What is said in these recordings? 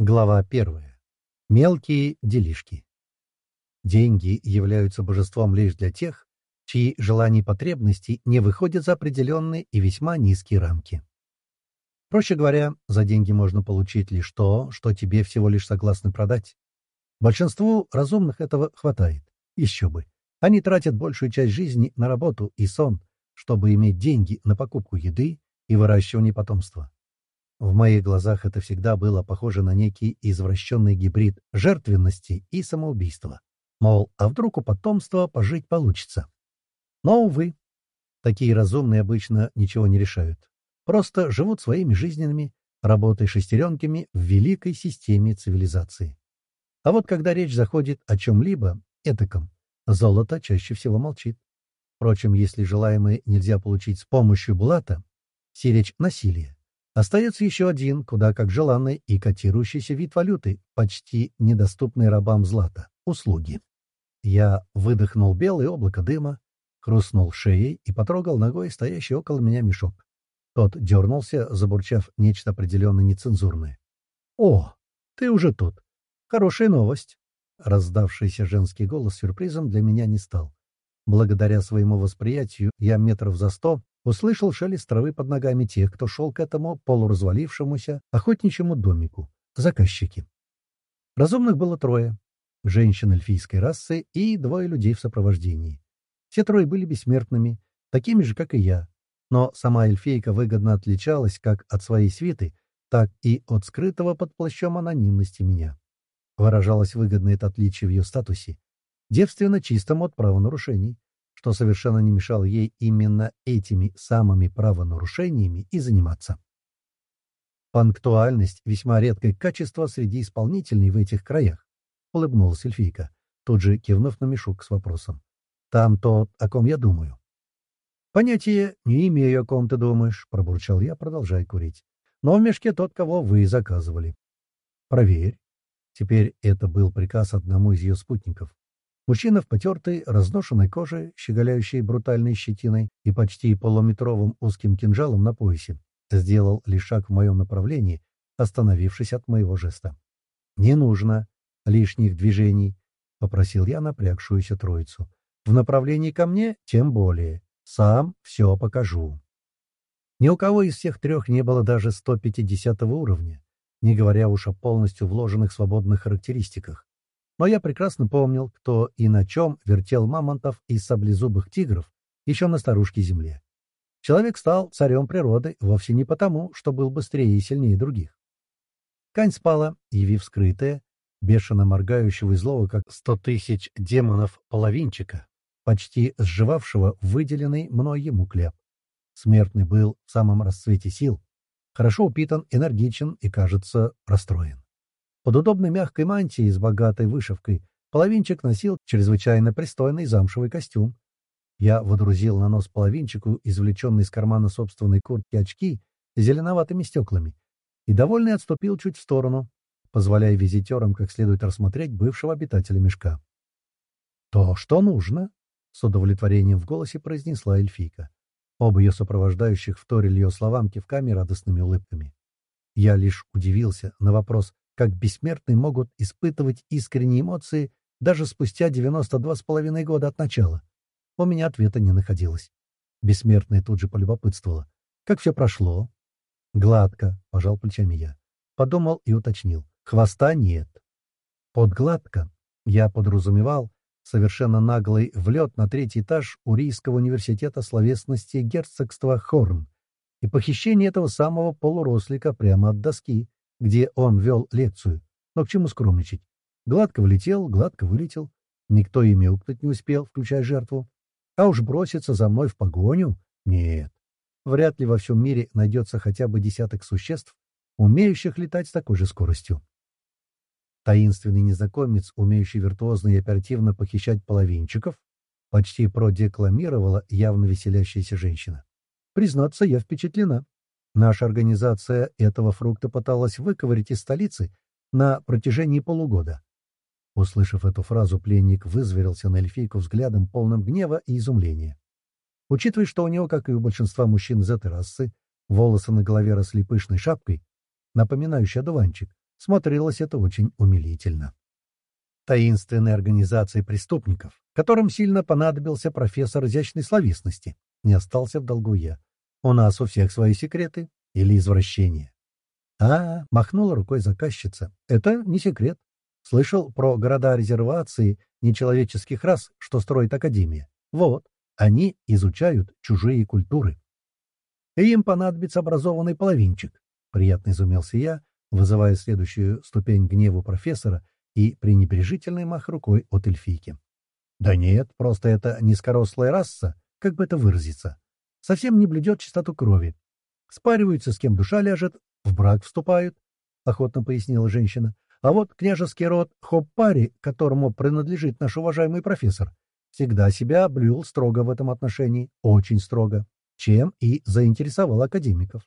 Глава первая. Мелкие делишки. Деньги являются божеством лишь для тех, чьи желания и потребности не выходят за определенные и весьма низкие рамки. Проще говоря, за деньги можно получить лишь то, что тебе всего лишь согласны продать. Большинству разумных этого хватает. Еще бы. Они тратят большую часть жизни на работу и сон, чтобы иметь деньги на покупку еды и выращивание потомства. В моих глазах это всегда было похоже на некий извращенный гибрид жертвенности и самоубийства. Мол, а вдруг у потомства пожить получится? Но, увы, такие разумные обычно ничего не решают. Просто живут своими жизненными, работой шестеренками в великой системе цивилизации. А вот когда речь заходит о чем-либо этаком, золото чаще всего молчит. Впрочем, если желаемое нельзя получить с помощью блата, сиречь насилие, Остается еще один, куда как желанный и котирующийся вид валюты, почти недоступный рабам злата — услуги. Я выдохнул белое облако дыма, хрустнул шеей и потрогал ногой стоящий около меня мешок. Тот дернулся, забурчав нечто определенно нецензурное. «О, ты уже тут! Хорошая новость!» Раздавшийся женский голос сюрпризом для меня не стал. Благодаря своему восприятию я метров за сто услышал шелест травы под ногами тех, кто шел к этому полуразвалившемуся охотничьему домику. Заказчики. Разумных было трое. Женщин эльфийской расы и двое людей в сопровождении. Все трое были бессмертными, такими же, как и я. Но сама эльфийка выгодно отличалась как от своей свиты, так и от скрытого под плащом анонимности меня. Выражалось выгодно это отличие в ее статусе, девственно чистому от правонарушений что совершенно не мешало ей именно этими самыми правонарушениями и заниматься. «Панктуальность — весьма редкое качество среди исполнительной в этих краях», — улыбнулась эльфийка, тут же кивнув на мешок с вопросом. «Там тот, о ком я думаю». «Понятия не имею, о ком ты думаешь», — пробурчал я, продолжая курить. «Но в мешке тот, кого вы заказывали». «Проверь». Теперь это был приказ одному из ее спутников. Мужчина в потертой, разношенной коже, щеголяющей брутальной щетиной и почти полуметровым узким кинжалом на поясе, сделал лишь шаг в моем направлении, остановившись от моего жеста. «Не нужно лишних движений», — попросил я напрягшуюся троицу. «В направлении ко мне тем более. Сам все покажу». Ни у кого из всех трех не было даже 150 уровня, не говоря уж о полностью вложенных свободных характеристиках. Но я прекрасно помнил, кто и на чем вертел мамонтов и саблезубых тигров еще на старушке земле. Человек стал царем природы вовсе не потому, что был быстрее и сильнее других. Кань спала, явив скрытое, бешено моргающего и злого, как сто тысяч демонов половинчика, почти сживавшего выделенный мной ему кляп. Смертный был в самом расцвете сил, хорошо упитан, энергичен и, кажется, расстроен. Под удобной мягкой мантией с богатой вышивкой половинчик носил чрезвычайно пристойный замшевый костюм. Я водрузил на нос половинчику извлеченный из кармана собственной куртки очки с зеленоватыми стеклами и, довольный, отступил чуть в сторону, позволяя визитерам как следует рассмотреть бывшего обитателя мешка. «То, что нужно», — с удовлетворением в голосе произнесла эльфийка. Оба ее сопровождающих вторили ее словам кивками радостными улыбками. Я лишь удивился на вопрос как бессмертные могут испытывать искренние эмоции даже спустя 92 с половиной года от начала. У меня ответа не находилось. Бессмертная тут же полюбопытствовала. Как все прошло? Гладко, пожал плечами я. Подумал и уточнил. Хвоста нет. Под гладко я подразумевал совершенно наглый влет на третий этаж Урийского университета словесности герцогства Хорн и похищение этого самого полурослика прямо от доски, где он вел лекцию. Но к чему скромничать? Гладко влетел, гладко вылетел. Никто и мяукнуть не успел, включая жертву. А уж броситься за мной в погоню? Нет. Вряд ли во всем мире найдется хотя бы десяток существ, умеющих летать с такой же скоростью. Таинственный незнакомец, умеющий виртуозно и оперативно похищать половинчиков, почти продекламировала явно веселящаяся женщина. Признаться, я впечатлена. Наша организация этого фрукта пыталась выковырить из столицы на протяжении полугода. Услышав эту фразу, пленник вызверился на эльфийку взглядом, полным гнева и изумления. Учитывая, что у него, как и у большинства мужчин из этой расы, волосы на голове росли пышной шапкой, напоминающей одуванчик, смотрелось это очень умилительно. Таинственной организации преступников, которым сильно понадобился профессор изящной словесности, не остался в долгу я. У нас у всех свои секреты или извращения. А, махнула рукой заказчица. Это не секрет. Слышал про города резервации нечеловеческих рас, что строит Академия. Вот, они изучают чужие культуры. И им понадобится образованный половинчик. Приятно изумился я, вызывая следующую ступень гневу профессора и пренебрежительный мах рукой от эльфийки. Да нет, просто это низкорослая раса, как бы это выразиться. Совсем не блюдет чистоту крови. Спариваются, с кем душа ляжет, в брак вступают, — охотно пояснила женщина. А вот княжеский род Хоппари, которому принадлежит наш уважаемый профессор, всегда себя блюл строго в этом отношении, очень строго, чем и заинтересовал академиков.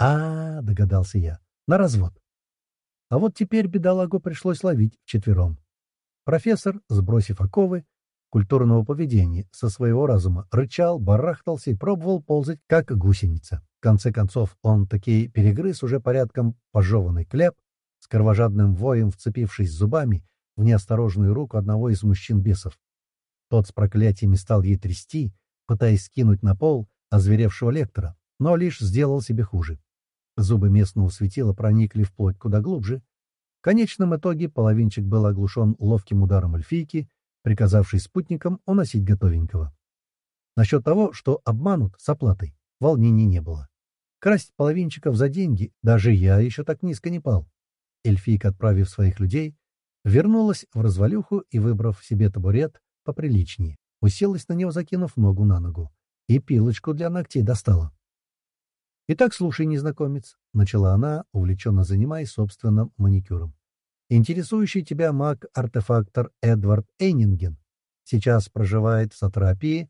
-а, -а догадался я, на развод. А вот теперь бедолагу пришлось ловить вчетвером. Профессор, сбросив оковы, культурного поведения со своего разума, рычал, барахтался и пробовал ползать, как гусеница. В конце концов, он таки перегрыз уже порядком пожеванный кляп, с кровожадным воем вцепившись зубами в неосторожную руку одного из мужчин-бесов. Тот с проклятиями стал ей трясти, пытаясь скинуть на пол озверевшего лектора, но лишь сделал себе хуже. Зубы местного светила проникли вплоть куда глубже. В конечном итоге половинчик был оглушен ловким ударом эльфийки, приказавший спутникам уносить готовенького. Насчет того, что обманут с оплатой, волнений не было. Красть половинчиков за деньги даже я еще так низко не пал. Эльфийка, отправив своих людей, вернулась в развалюху и, выбрав себе табурет поприличнее, уселась на него, закинув ногу на ногу, и пилочку для ногтей достала. «Итак, слушай, незнакомец», — начала она, увлеченно занимаясь собственным маникюром. Интересующий тебя маг-артефактор Эдвард Эйнинген сейчас проживает в Сатрапии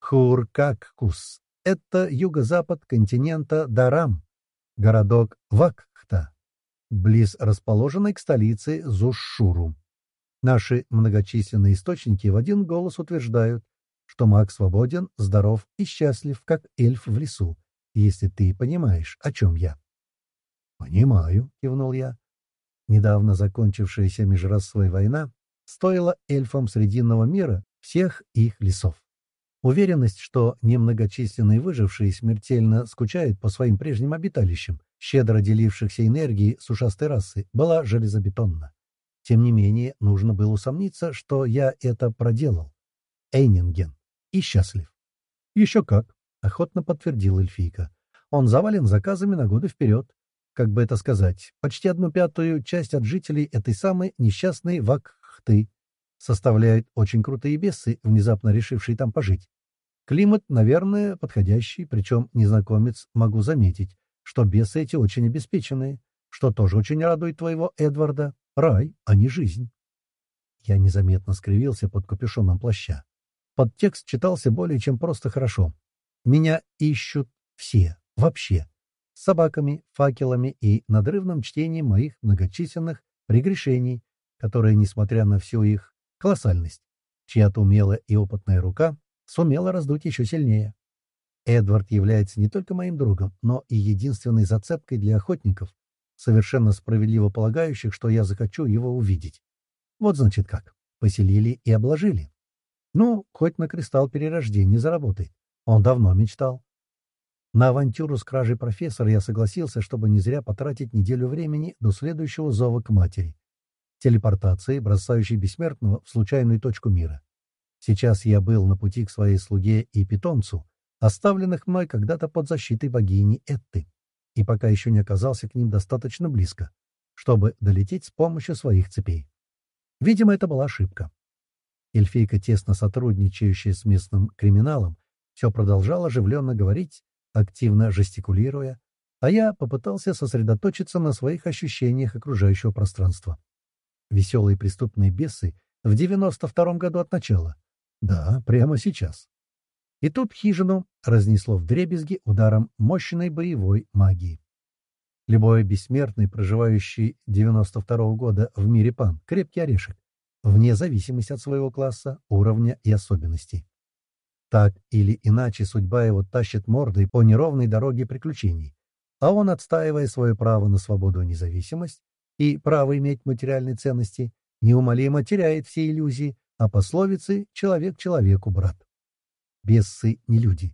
Хуркаккус. Это юго-запад континента Дарам, городок Вакхта, близ расположенной к столице Зушшуру. Наши многочисленные источники в один голос утверждают, что маг свободен, здоров и счастлив, как эльф в лесу, если ты понимаешь, о чем я. — Понимаю, — кивнул я. Недавно закончившаяся межрасовая война стоила эльфам Срединного мира всех их лесов. Уверенность, что немногочисленные выжившие смертельно скучают по своим прежним обиталищам, щедро делившихся энергией с ушастой расы, была железобетонна. Тем не менее, нужно было усомниться, что я это проделал. Эйнинген. И счастлив. «Еще как», — охотно подтвердил эльфийка. «Он завален заказами на годы вперед как бы это сказать, почти одну пятую часть от жителей этой самой несчастной Вакхты составляют очень крутые бесы, внезапно решившие там пожить. Климат, наверное, подходящий, причем незнакомец, могу заметить, что бесы эти очень обеспеченные, что тоже очень радует твоего Эдварда. Рай, а не жизнь. Я незаметно скривился под капюшоном плаща. Подтекст читался более чем просто хорошо. Меня ищут все, вообще с собаками, факелами и надрывным чтением моих многочисленных прегрешений, которые, несмотря на всю их колоссальность, чья-то умелая и опытная рука сумела раздуть еще сильнее. Эдвард является не только моим другом, но и единственной зацепкой для охотников, совершенно справедливо полагающих, что я захочу его увидеть. Вот значит как. Поселили и обложили. Ну, хоть на кристалл перерождения заработает. Он давно мечтал. На авантюру с кражей профессора я согласился, чтобы не зря потратить неделю времени до следующего зова к матери. Телепортации, бросающей бессмертного в случайную точку мира. Сейчас я был на пути к своей слуге и питомцу, оставленных мной когда-то под защитой богини Этты, и пока еще не оказался к ним достаточно близко, чтобы долететь с помощью своих цепей. Видимо, это была ошибка. Эльфийка, тесно сотрудничающая с местным криминалом, все продолжала оживленно говорить, активно жестикулируя, а я попытался сосредоточиться на своих ощущениях окружающего пространства. Веселые преступные бесы в 92-м году от начала. Да, прямо сейчас. И тут хижину разнесло в дребезги ударом мощной боевой магии. Любой бессмертный, проживающий 92-го года в мире пан, крепкий орешек, вне зависимости от своего класса, уровня и особенностей. Так или иначе судьба его тащит мордой по неровной дороге приключений, а он, отстаивая свое право на свободу и независимость, и право иметь материальные ценности, неумолимо теряет все иллюзии, а пословицы «человек человеку, брат». Бессы не люди.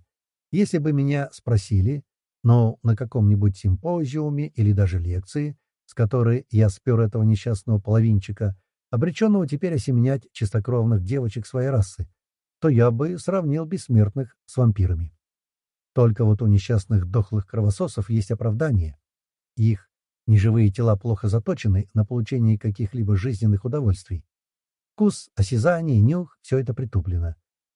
Если бы меня спросили, но на каком-нибудь симпозиуме или даже лекции, с которой я спер этого несчастного половинчика, обреченного теперь осеменять чистокровных девочек своей расы, то я бы сравнил бессмертных с вампирами. Только вот у несчастных дохлых кровососов есть оправдание. Их неживые тела плохо заточены на получение каких-либо жизненных удовольствий. Вкус, осязание, нюх — все это притуплено,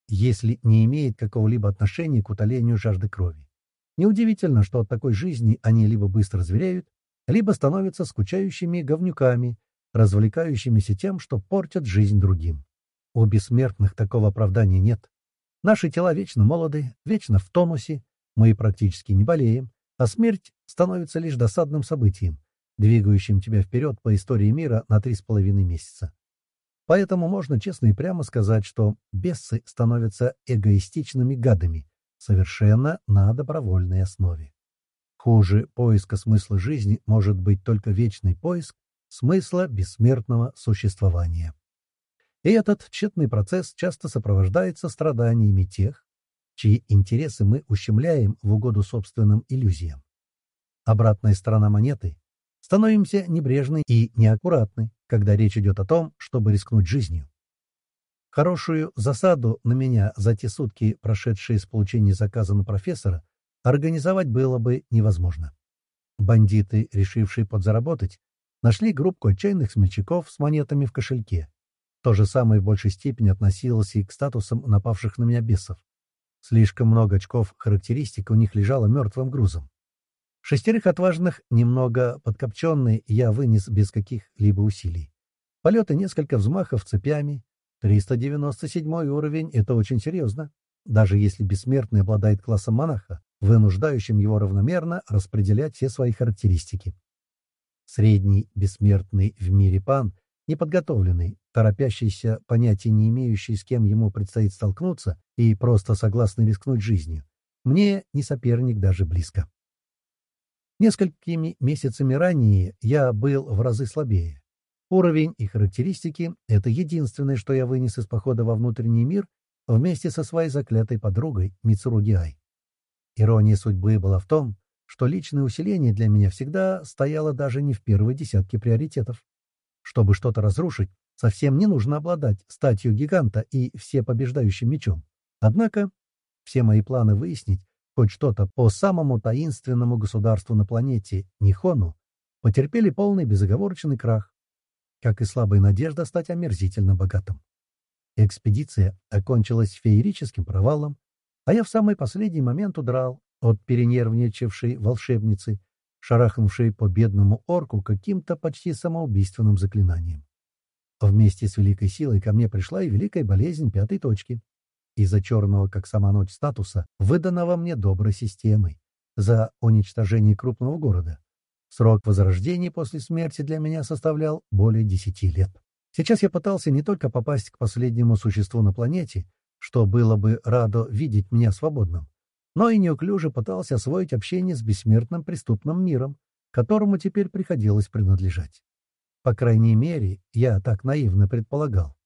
если не имеет какого-либо отношения к утолению жажды крови. Неудивительно, что от такой жизни они либо быстро звереют, либо становятся скучающими говнюками, развлекающимися тем, что портят жизнь другим. У бессмертных такого оправдания нет. Наши тела вечно молоды, вечно в тонусе, мы практически не болеем, а смерть становится лишь досадным событием, двигающим тебя вперед по истории мира на три с половиной месяца. Поэтому можно честно и прямо сказать, что бесы становятся эгоистичными гадами, совершенно на добровольной основе. Хуже поиска смысла жизни может быть только вечный поиск смысла бессмертного существования. И этот тщетный процесс часто сопровождается страданиями тех, чьи интересы мы ущемляем в угоду собственным иллюзиям. Обратная сторона монеты — становимся небрежны и неаккуратны, когда речь идет о том, чтобы рискнуть жизнью. Хорошую засаду на меня за те сутки, прошедшие с получения заказа на профессора, организовать было бы невозможно. Бандиты, решившие подзаработать, нашли группку отчаянных смельчаков с монетами в кошельке, то же самое в большей степени относилось и к статусам напавших на меня бесов. Слишком много очков характеристик у них лежало мертвым грузом. Шестерых отважных, немного подкопченный, я вынес без каких-либо усилий. Полеты несколько взмахов цепями. 397 уровень — это очень серьезно. Даже если бессмертный обладает классом монаха, вынуждающим его равномерно распределять все свои характеристики. Средний бессмертный в мире пан неподготовленный, торопящийся, понятия не имеющий, с кем ему предстоит столкнуться, и просто согласный рискнуть жизнью. Мне не соперник даже близко. Несколькими месяцами ранее я был в разы слабее. Уровень и характеристики — это единственное, что я вынес из похода во внутренний мир вместе со своей заклятой подругой Мицуруги Ай. Ирония судьбы была в том, что личное усиление для меня всегда стояло даже не в первой десятке приоритетов. Чтобы что-то разрушить, совсем не нужно обладать статью гиганта и всепобеждающим мечом. Однако все мои планы выяснить хоть что-то по самому таинственному государству на планете Нихону потерпели полный безоговорочный крах, как и слабая надежда стать омерзительно богатым. Экспедиция окончилась феерическим провалом, а я в самый последний момент удрал от перенервничавшей волшебницы, шарахнувший по бедному орку каким-то почти самоубийственным заклинанием. Вместе с великой силой ко мне пришла и великая болезнь пятой точки. Из-за черного, как сама ночь, статуса, выданного мне доброй системой, за уничтожение крупного города. Срок возрождения после смерти для меня составлял более десяти лет. Сейчас я пытался не только попасть к последнему существу на планете, что было бы радо видеть меня свободным, но и неуклюже пытался освоить общение с бессмертным преступным миром, которому теперь приходилось принадлежать. По крайней мере, я так наивно предполагал.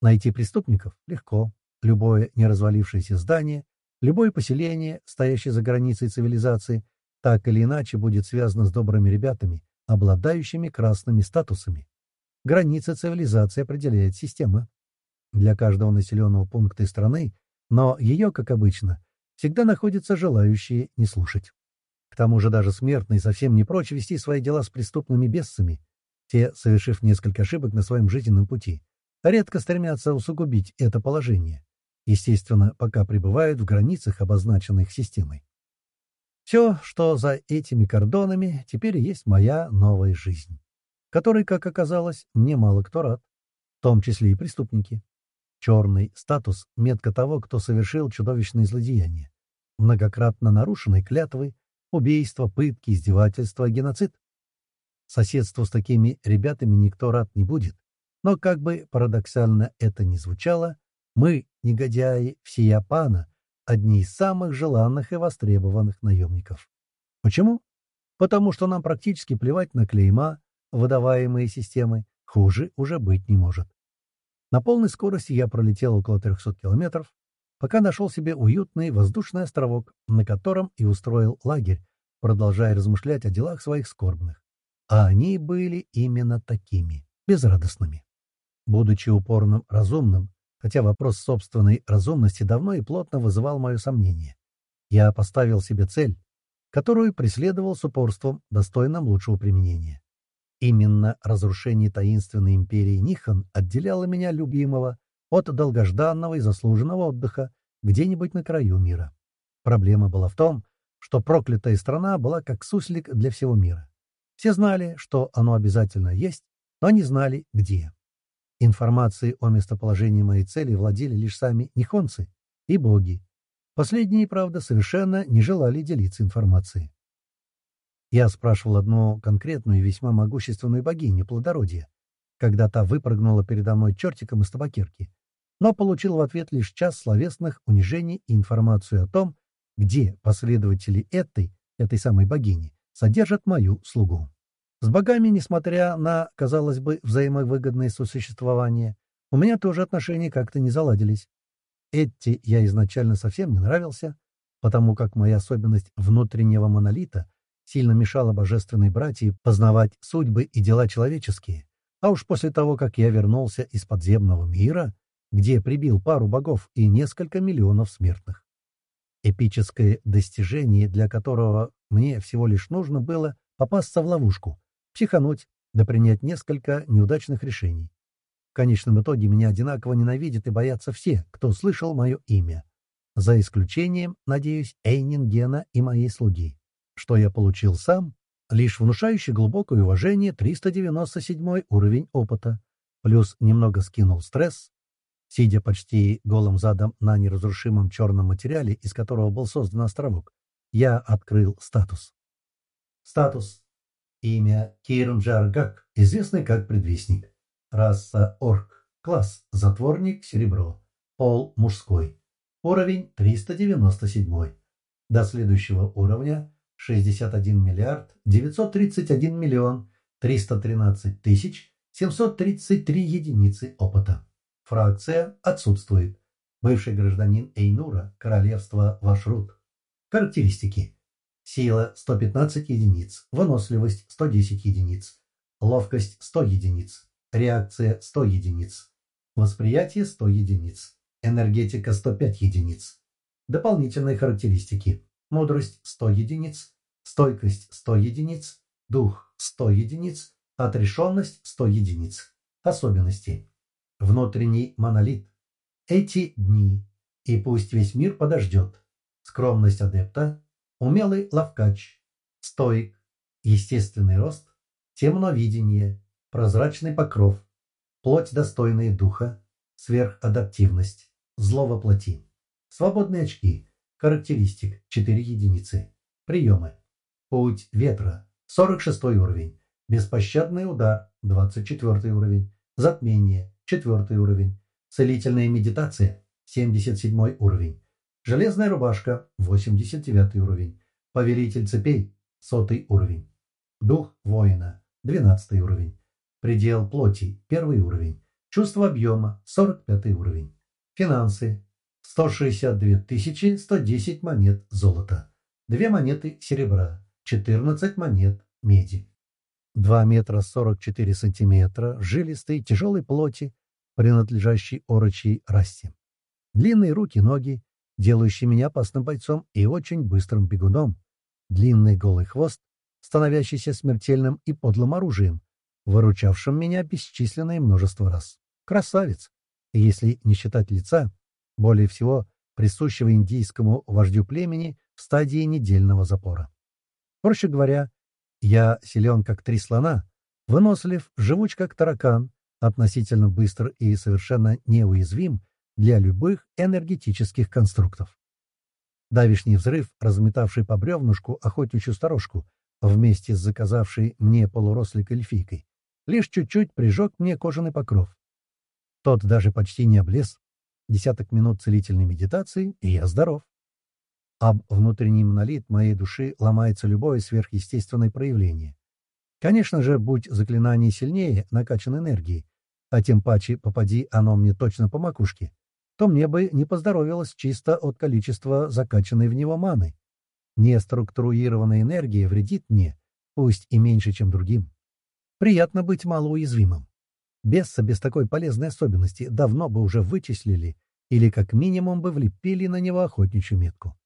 Найти преступников легко. Любое неразвалившееся здание, любое поселение, стоящее за границей цивилизации, так или иначе будет связано с добрыми ребятами, обладающими красными статусами. Границы цивилизации определяет система. Для каждого населенного пункта и страны, но ее, как обычно, всегда находятся желающие не слушать. К тому же даже смертные совсем не прочь вести свои дела с преступными бесами, те, совершив несколько ошибок на своем жизненном пути, редко стремятся усугубить это положение, естественно, пока пребывают в границах, обозначенных системой. Все, что за этими кордонами, теперь есть моя новая жизнь, которой, как оказалось, мне мало кто рад, в том числе и преступники. Черный статус — метка того, кто совершил чудовищные злодеяния. Многократно нарушенные клятвы, убийства, пытки, издевательства, геноцид. Соседству с такими ребятами никто рад не будет. Но как бы парадоксально это ни звучало, мы, негодяи, всея пана, одни из самых желанных и востребованных наемников. Почему? Потому что нам практически плевать на клейма, выдаваемые системой, хуже уже быть не может. На полной скорости я пролетел около 300 километров, пока нашел себе уютный воздушный островок, на котором и устроил лагерь, продолжая размышлять о делах своих скорбных. А они были именно такими, безрадостными. Будучи упорным, разумным, хотя вопрос собственной разумности давно и плотно вызывал мое сомнение, я поставил себе цель, которую преследовал с упорством, достойным лучшего применения. Именно разрушение таинственной империи Нихан отделяло меня, любимого, от долгожданного и заслуженного отдыха где-нибудь на краю мира. Проблема была в том, что проклятая страна была как суслик для всего мира. Все знали, что оно обязательно есть, но не знали, где. Информацией о местоположении моей цели владели лишь сами нихонцы и боги. Последние, правда, совершенно не желали делиться информацией. Я спрашивал одну конкретную и весьма могущественную богиню плодородия, когда та выпрыгнула передо мной чертиком из табакерки, но получил в ответ лишь час словесных унижений и информацию о том, где последователи этой, этой самой богини, содержат мою слугу. С богами, несмотря на, казалось бы, взаимовыгодное сосуществование, у меня тоже отношения как-то не заладились. Эти я изначально совсем не нравился, потому как моя особенность внутреннего монолита сильно мешала божественной братьи познавать судьбы и дела человеческие. А уж после того, как я вернулся из подземного мира, где прибил пару богов и несколько миллионов смертных. Эпическое достижение, для которого мне всего лишь нужно было попасться в ловушку, психануть, да принять несколько неудачных решений. В конечном итоге меня одинаково ненавидят и боятся все, кто слышал мое имя. За исключением, надеюсь, Эйнингена и моей слуги. Что я получил сам? Лишь внушающий глубокое уважение 397 уровень опыта. Плюс немного скинул стресс, Сидя почти голым задом на неразрушимом черном материале, из которого был создан островок, я открыл статус. Статус. Имя Кирм Джаргак, известный как Предвестник. Раса Орк. Класс. Затворник. Серебро. Пол. Мужской. Уровень 397. До следующего уровня 61 миллиард 931 миллион 313 тысяч 733 единицы опыта. Фракция отсутствует. Бывший гражданин Эйнура, королевство Вашрут. Характеристики. Сила 115 единиц, выносливость 110 единиц, ловкость 100 единиц, реакция 100 единиц, восприятие 100 единиц, энергетика 105 единиц. Дополнительные характеристики. Мудрость 100 единиц, стойкость 100 единиц, дух 100 единиц, отрешенность 100 единиц. Особенности. Внутренний монолит. Эти дни, и пусть весь мир подождет. Скромность адепта, умелый ловкач, стоик, естественный рост, темновидение, прозрачный покров, плоть достойная духа, сверхадаптивность, зло воплоти. Свободные очки, характеристик 4 единицы, приемы. Путь ветра, 46 уровень, беспощадный удар, 24 уровень, затмение, четвертый уровень. Целительная медитация, 77 уровень. Железная рубашка, 89 уровень. Повелитель цепей, сотый уровень. Дух воина, 12 уровень. Предел плоти, первый уровень. Чувство объема, 45 уровень. Финансы, 162 110 монет золота. 2 монеты серебра, 14 монет меди. 2 метра 44 сантиметра жилистой тяжелой плоти, принадлежащей орочей расе. Длинные руки-ноги, делающие меня опасным бойцом и очень быстрым бегуном. Длинный голый хвост, становящийся смертельным и подлым оружием, выручавшим меня бесчисленное множество раз. Красавец! если не считать лица, более всего присущего индийскому вождю племени в стадии недельного запора. Проще говоря, я силен, как три слона, вынослив, живуч, как таракан, относительно быстр и совершенно неуязвим для любых энергетических конструктов. Давишний взрыв, разметавший по бревнушку охотничью сторожку, вместе с заказавшей мне полурослик эльфийкой, лишь чуть-чуть прижег мне кожаный покров. Тот даже почти не облез. Десяток минут целительной медитации, и я здоров. Об внутренний монолит моей души ломается любое сверхъестественное проявление. Конечно же, будь заклинание сильнее, накачан энергией, а тем паче попади оно мне точно по макушке, то мне бы не поздоровилось чисто от количества закачанной в него маны. Неструктурированная энергия вредит мне, пусть и меньше, чем другим. Приятно быть малоуязвимым. Бесса без такой полезной особенности давно бы уже вычислили или как минимум бы влепили на него охотничью метку.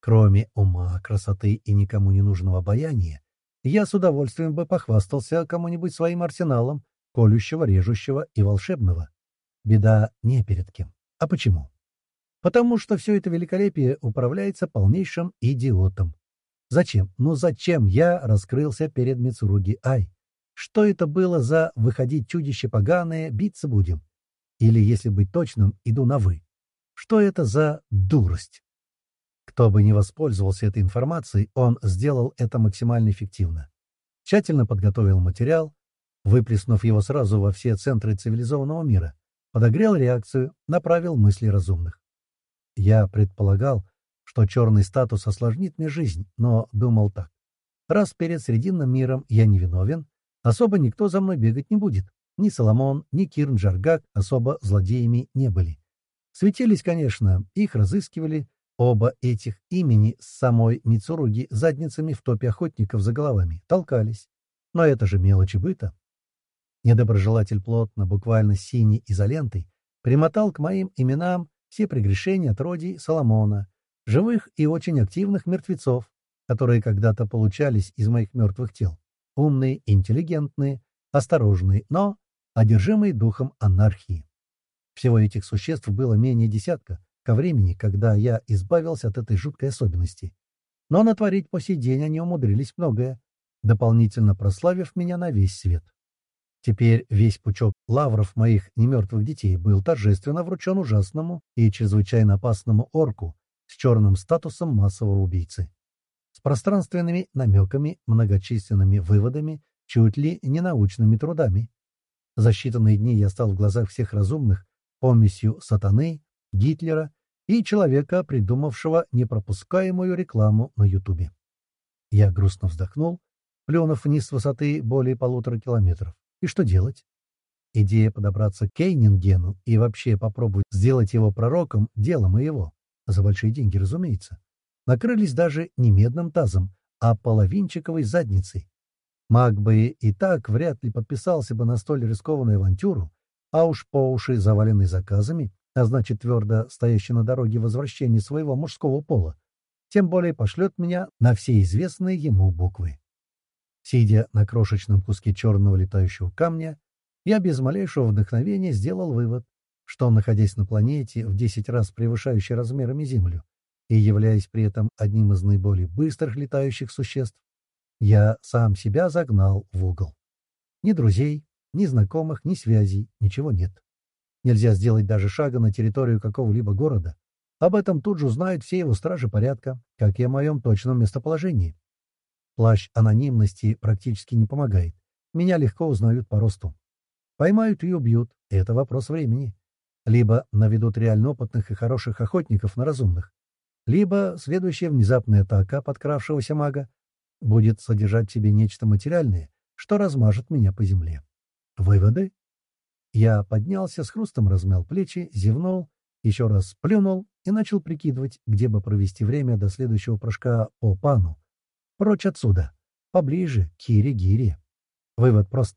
Кроме ума, красоты и никому не нужного обаяния, я с удовольствием бы похвастался кому-нибудь своим арсеналом, колющего, режущего и волшебного. Беда не перед кем. А почему? Потому что все это великолепие управляется полнейшим идиотом. Зачем? Ну зачем я раскрылся перед Мицуруги Ай? Что это было за «выходить чудище поганое, биться будем»? Или, если быть точным, иду на «вы». Что это за дурость? Кто бы ни воспользовался этой информацией, он сделал это максимально эффективно. Тщательно подготовил материал, выплеснув его сразу во все центры цивилизованного мира, подогрел реакцию, направил мысли разумных. Я предполагал, что черный статус осложнит мне жизнь, но думал так. Раз перед Срединным миром я не виновен, особо никто за мной бегать не будет. Ни Соломон, ни Кирн Джаргак особо злодеями не были. Светились, конечно, их разыскивали, оба этих имени с самой Мицуруги задницами в топе охотников за головами толкались. Но это же мелочи быта. Недоброжелатель плотно, буквально синей изолентой, примотал к моим именам все прегрешения от роди Соломона, живых и очень активных мертвецов, которые когда-то получались из моих мертвых тел. Умные, интеллигентные, осторожные, но одержимые духом анархии. Всего этих существ было менее десятка, ко времени, когда я избавился от этой жуткой особенности. Но натворить по сей день они умудрились многое, дополнительно прославив меня на весь свет. Теперь весь пучок лавров моих немертвых детей был торжественно вручен ужасному и чрезвычайно опасному орку с черным статусом массового убийцы. Пространственными намеками, многочисленными выводами, чуть ли не научными трудами. За считанные дни я стал в глазах всех разумных помесью сатаны, Гитлера и человека, придумавшего непропускаемую рекламу на Ютубе. Я грустно вздохнул, плюнув вниз с высоты более полутора километров. И что делать? Идея подобраться к Кейнингену и вообще попробовать сделать его пророком — дело моего. За большие деньги, разумеется. Накрылись даже не медным тазом, а половинчиковой задницей. Маг бы и так вряд ли подписался бы на столь рискованную авантюру, а уж по уши заваленный заказами, а значит твердо стоящий на дороге возвращения своего мужского пола, тем более пошлет меня на все известные ему буквы. Сидя на крошечном куске черного летающего камня, я без малейшего вдохновения сделал вывод, что, находясь на планете, в 10 раз превышающей размерами Землю, и являясь при этом одним из наиболее быстрых летающих существ, я сам себя загнал в угол. Ни друзей, ни знакомых, ни связей, ничего нет. Нельзя сделать даже шага на территорию какого-либо города. Об этом тут же узнают все его стражи порядка, как и о моем точном местоположении. Плащ анонимности практически не помогает. Меня легко узнают по росту. Поймают и убьют. Это вопрос времени. Либо наведут реально опытных и хороших охотников на разумных. Либо следующая внезапная атака подкравшегося мага будет содержать в себе нечто материальное, что размажет меня по земле. Выводы? Я поднялся, с хрустом размял плечи, зевнул, еще раз плюнул и начал прикидывать, где бы провести время до следующего прыжка по пану, Прочь отсюда. Поближе, к Кире-Гире. Вывод прост.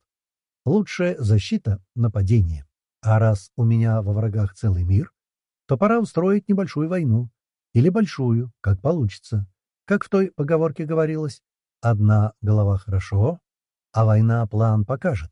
Лучшая защита — нападение. А раз у меня во врагах целый мир, то пора устроить небольшую войну. Или большую, как получится. Как в той поговорке говорилось, одна голова хорошо, а война план покажет.